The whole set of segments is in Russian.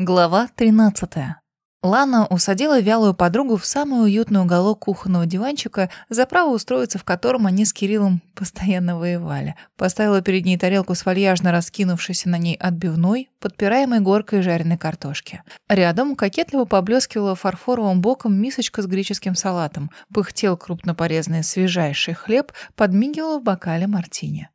Глава 13. Лана усадила вялую подругу в самый уютный уголок кухонного диванчика, за право устроиться в котором они с Кириллом постоянно воевали. Поставила перед ней тарелку с вальяжно раскинувшейся на ней отбивной, подпираемой горкой жареной картошки. Рядом кокетливо поблескивала фарфоровым боком мисочка с греческим салатом, пыхтел крупно порезанный свежайший хлеб, подмигивала в бокале мартини.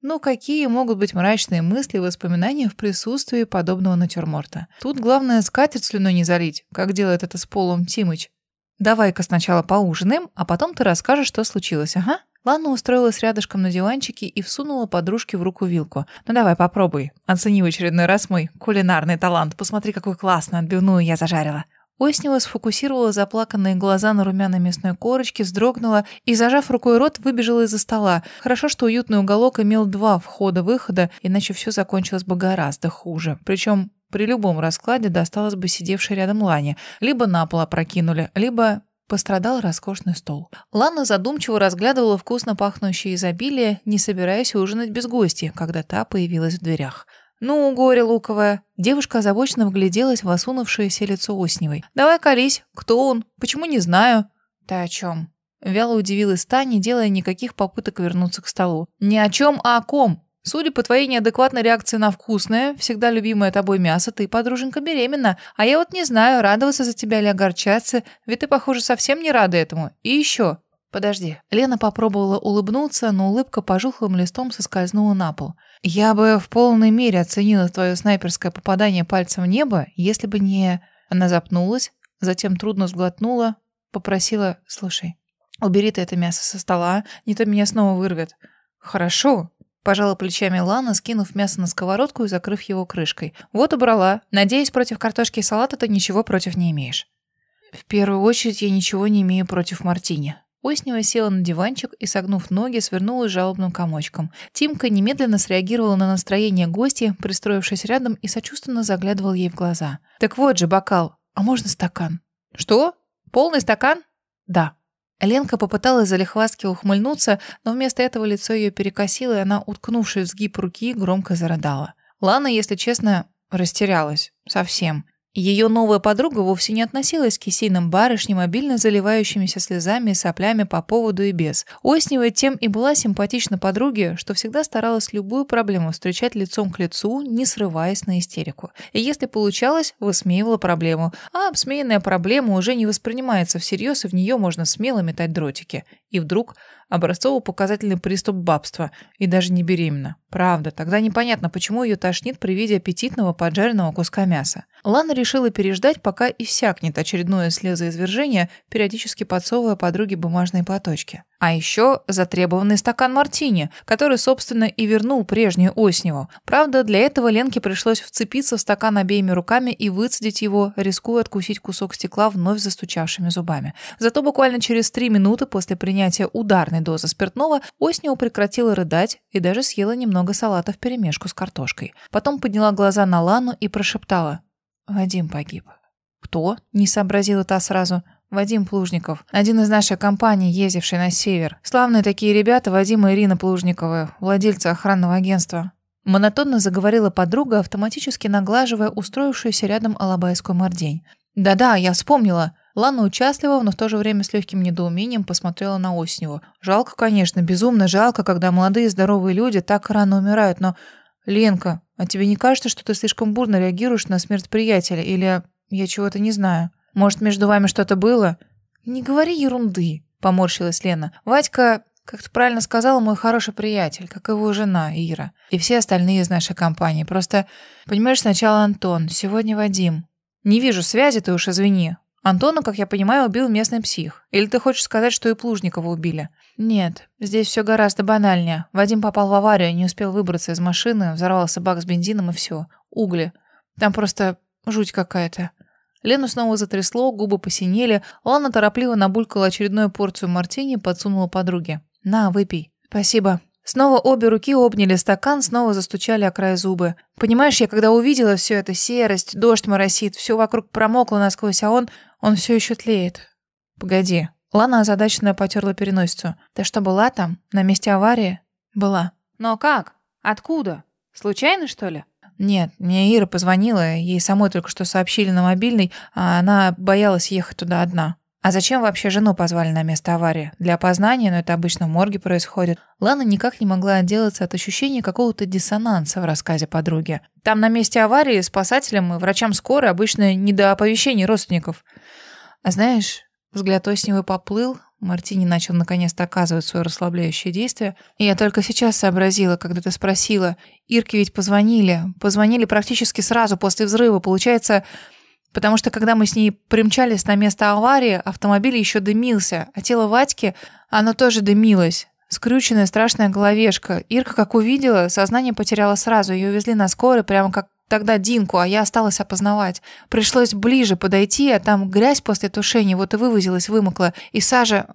Ну, какие могут быть мрачные мысли и воспоминания в присутствии подобного натюрморта? Тут главное скатерть слюной не залить, как делает это с Полом Тимыч. Давай-ка сначала поужинаем, а потом ты расскажешь, что случилось, ага? Лана устроилась рядышком на диванчике и всунула подружке в руку вилку. «Ну давай, попробуй. Оцени в очередной раз мой кулинарный талант. Посмотри, какую классную отбивную я зажарила». Оснева сфокусировала заплаканные глаза на румяной мясной корочке, вздрогнула и, зажав рукой рот, выбежала из-за стола. Хорошо, что уютный уголок имел два входа-выхода, иначе все закончилось бы гораздо хуже. Причем при любом раскладе досталось бы сидевшей рядом Лане. Либо на пол опрокинули, либо пострадал роскошный стол. Лана задумчиво разглядывала вкусно пахнущее изобилие, не собираясь ужинать без гостей, когда та появилась в дверях. «Ну, горе луковое!» Девушка озабоченно вгляделась в осунувшееся лицо Осневой. «Давай колись. Кто он? Почему не знаю?» «Ты о чем?» Вяло удивилась та, не делая никаких попыток вернуться к столу. «Не о чем, а о ком. Судя по твоей неадекватной реакции на вкусное, всегда любимое тобой мясо, ты, подруженька, беременна. А я вот не знаю, радоваться за тебя или огорчаться, ведь ты, похоже, совсем не рада этому. И еще...» «Подожди». Лена попробовала улыбнуться, но улыбка пожухлым листом соскользнула на пол. Я бы в полной мере оценила твое снайперское попадание пальцем в небо, если бы не... Она запнулась, затем трудно сглотнула, попросила, слушай, убери ты это мясо со стола, не то меня снова вырвет. Хорошо, Пожала плечами Лана, скинув мясо на сковородку и закрыв его крышкой. «Вот убрала. Надеюсь, против картошки и салата ты ничего против не имеешь». «В первую очередь я ничего не имею против мартини», Оснева села на диванчик и, согнув ноги, свернулась жалобным комочком. Тимка немедленно среагировала на настроение гостя, пристроившись рядом и сочувственно заглядывал ей в глаза. «Так вот же бокал. А можно стакан?» «Что? Полный стакан?» «Да». Ленка попыталась залихвастки ухмыльнуться, но вместо этого лицо ее перекосило, и она, уткнувшись в сгиб руки, громко зарыдала. Лана, если честно, растерялась. Совсем. Ее новая подруга вовсе не относилась к кисейным барышням, обильно заливающимися слезами и соплями по поводу и без. Оснева тем и была симпатична подруге, что всегда старалась любую проблему встречать лицом к лицу, не срываясь на истерику. И если получалось, высмеивала проблему. А обсмеянная проблема уже не воспринимается всерьез, и в нее можно смело метать дротики. И вдруг образцово-показательный приступ бабства. И даже не беременна. Правда, тогда непонятно, почему ее тошнит при виде аппетитного поджаренного куска мяса. Лана решила переждать, пока иссякнет очередное слезоизвержение, периодически подсовывая подруге бумажные платочки. А еще затребованный стакан мартини, который, собственно, и вернул прежнюю Осневу. Правда, для этого Ленке пришлось вцепиться в стакан обеими руками и выцедить его, рискуя откусить кусок стекла вновь застучавшими зубами. Зато буквально через три минуты после принятия ударной дозы спиртного Оснева прекратила рыдать и даже съела немного салата вперемешку с картошкой. Потом подняла глаза на Лану и прошептала «Вадим погиб». «Кто?» — не сообразила та сразу — Вадим Плужников, один из нашей компании, ездивший на север. Славные такие ребята, Вадим и Ирина Плужниковы, владельцы охранного агентства. Монотонно заговорила подруга, автоматически наглаживая устроившуюся рядом алабайскую мордень. «Да-да, я вспомнила». Лана участливо, но в то же время с легким недоумением посмотрела на Осневу. «Жалко, конечно, безумно жалко, когда молодые здоровые люди так рано умирают, но... Ленка, а тебе не кажется, что ты слишком бурно реагируешь на смерть приятеля? Или я чего-то не знаю?» Может, между вами что-то было?» «Не говори ерунды», — поморщилась Лена. «Вадька, как ты правильно сказала, мой хороший приятель, как его жена Ира. И все остальные из нашей компании. Просто, понимаешь, сначала Антон, сегодня Вадим. Не вижу связи, ты уж извини. Антона, как я понимаю, убил местный псих. Или ты хочешь сказать, что и Плужникова убили? Нет, здесь все гораздо банальнее. Вадим попал в аварию, не успел выбраться из машины, взорвался бак с бензином и все. Угли. Там просто жуть какая-то. Лену снова затрясло, губы посинели. Лана торопливо набулькала очередную порцию мартини и подсунула подруге. «На, выпей». «Спасибо». Снова обе руки обняли стакан, снова застучали о край зубы. «Понимаешь, я когда увидела все это, серость, дождь моросит, все вокруг промокло насквозь, а он, он все еще тлеет». «Погоди». Лана озадаченно потерла переносицу. «Ты что, была там? На месте аварии?» «Была». «Но как? Откуда? Случайно, что ли?» Нет, мне Ира позвонила, ей самой только что сообщили на мобильный, а она боялась ехать туда одна. А зачем вообще жену позвали на место аварии? Для опознания, но это обычно в морге происходит. Лана никак не могла отделаться от ощущения какого-то диссонанса в рассказе подруги. Там на месте аварии спасателям и врачам скорой обычно не до оповещений родственников. А знаешь, взгляд Осневой поплыл, Мартини начал наконец-то оказывать свое расслабляющее действие. И я только сейчас сообразила, когда ты спросила. Ирке ведь позвонили. Позвонили практически сразу после взрыва. Получается, потому что когда мы с ней примчались на место аварии, автомобиль еще дымился, а тело Вадьки, оно тоже дымилось. Скрюченная страшная головешка. Ирка, как увидела, сознание потеряла сразу. Ее увезли на скорой, прямо как тогда Динку, а я осталась опознавать. Пришлось ближе подойти, а там грязь после тушения вот и вывозилась, вымокла. И сажа,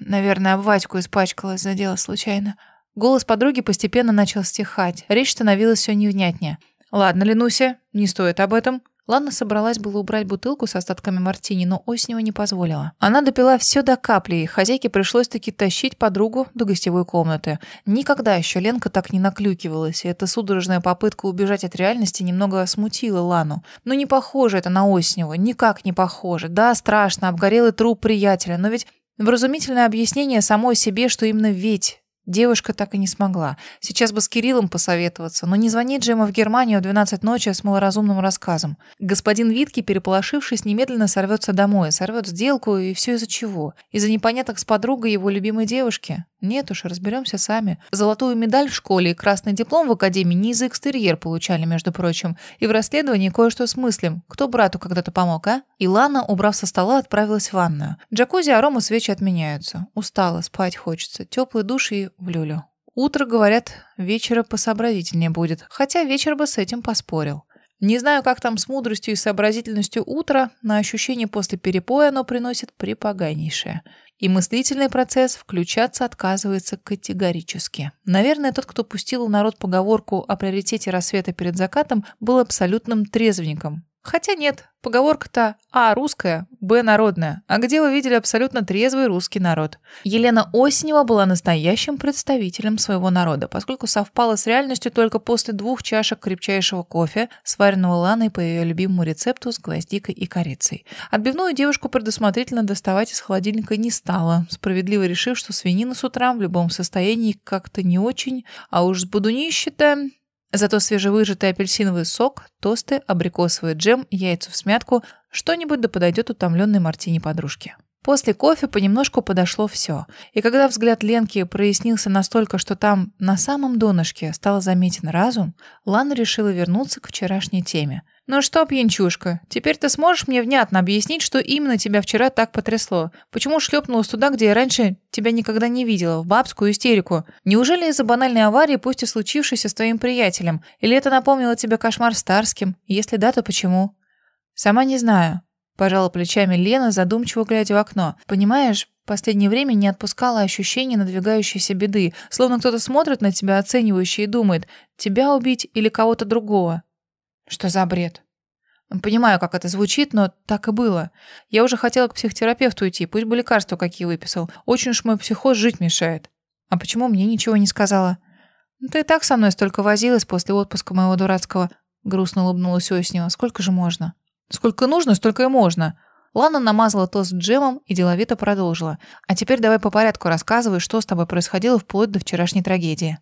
наверное, об Вадьку испачкалась, задела случайно. Голос подруги постепенно начал стихать. Речь становилась все невнятнее. «Ладно, Ленуся, не стоит об этом. Лана собралась было убрать бутылку с остатками мартини, но Оснева не позволила. Она допила все до капли, и хозяйке пришлось таки тащить подругу до гостевой комнаты. Никогда еще Ленка так не наклюкивалась, и эта судорожная попытка убежать от реальности немного смутила Лану. Но не похоже это на Осневу, никак не похоже. Да, страшно, обгорелый труп приятеля, но ведь Вразумительное объяснение самой себе, что именно ведь Девушка так и не смогла. Сейчас бы с Кириллом посоветоваться, но не звонить же ему в Германию в 12 ночи с малоразумным рассказом. Господин Витки, переполошившись, немедленно сорвется домой, сорвет сделку, и все из-за чего? Из-за непоняток с подругой его любимой девушки? Нет уж, разберемся сами. Золотую медаль в школе и красный диплом в академии не за экстерьер получали, между прочим. И в расследовании кое-что смыслим. Кто брату когда-то помог, а? И Лана, убрав со стола, отправилась в ванную. Джакузи, арома, свечи отменяются. Устала, спать хочется. Теплый душ и в люлю. Утро, говорят, вечера посообразительнее будет. Хотя вечер бы с этим поспорил. Не знаю, как там с мудростью и сообразительностью утра, на ощущение после перепоя оно приносит припоганейшее и мыслительный процесс включаться отказывается категорически. Наверное, тот, кто пустил в народ поговорку о приоритете рассвета перед закатом, был абсолютным трезвенником. Хотя нет, поговорка-то А русская, Б народная. А где вы видели абсолютно трезвый русский народ? Елена Осенева была настоящим представителем своего народа, поскольку совпала с реальностью только после двух чашек крепчайшего кофе, сваренного Ланой по ее любимому рецепту с гвоздикой и корицей. Отбивную девушку предусмотрительно доставать из холодильника не стала, справедливо решив, что свинина с утра в любом состоянии как-то не очень, а уж с будунища-то Зато свежевыжатый апельсиновый сок, тосты, абрикосовый джем, яйца в смятку, что-нибудь да подойдет утомленной мартини подружке. После кофе понемножку подошло все. И когда взгляд Ленки прояснился настолько, что там, на самом донышке, стало заметен разум, Лана решила вернуться к вчерашней теме. «Ну что, пьянчушка, теперь ты сможешь мне внятно объяснить, что именно тебя вчера так потрясло? Почему шлепнулась туда, где я раньше тебя никогда не видела, в бабскую истерику? Неужели из-за банальной аварии, пусть и случившейся с твоим приятелем? Или это напомнило тебе кошмар Старским? Если да, то почему?» «Сама не знаю», – пожала плечами Лена, задумчиво глядя в окно. «Понимаешь, в последнее время не отпускало ощущение надвигающейся беды, словно кто-то смотрит на тебя оценивающе и думает, тебя убить или кого-то другого. Что за бред? Понимаю, как это звучит, но так и было. Я уже хотела к психотерапевту идти, пусть бы лекарства какие выписал. Очень уж мой психоз жить мешает. А почему мне ничего не сказала? Ну, ты и так со мной столько возилась после отпуска моего дурацкого. Грустно улыбнулась Оснева. Сколько же можно? Сколько нужно, столько и можно. Лана намазала тост джемом и деловито продолжила. А теперь давай по порядку рассказывай, что с тобой происходило вплоть до вчерашней трагедии.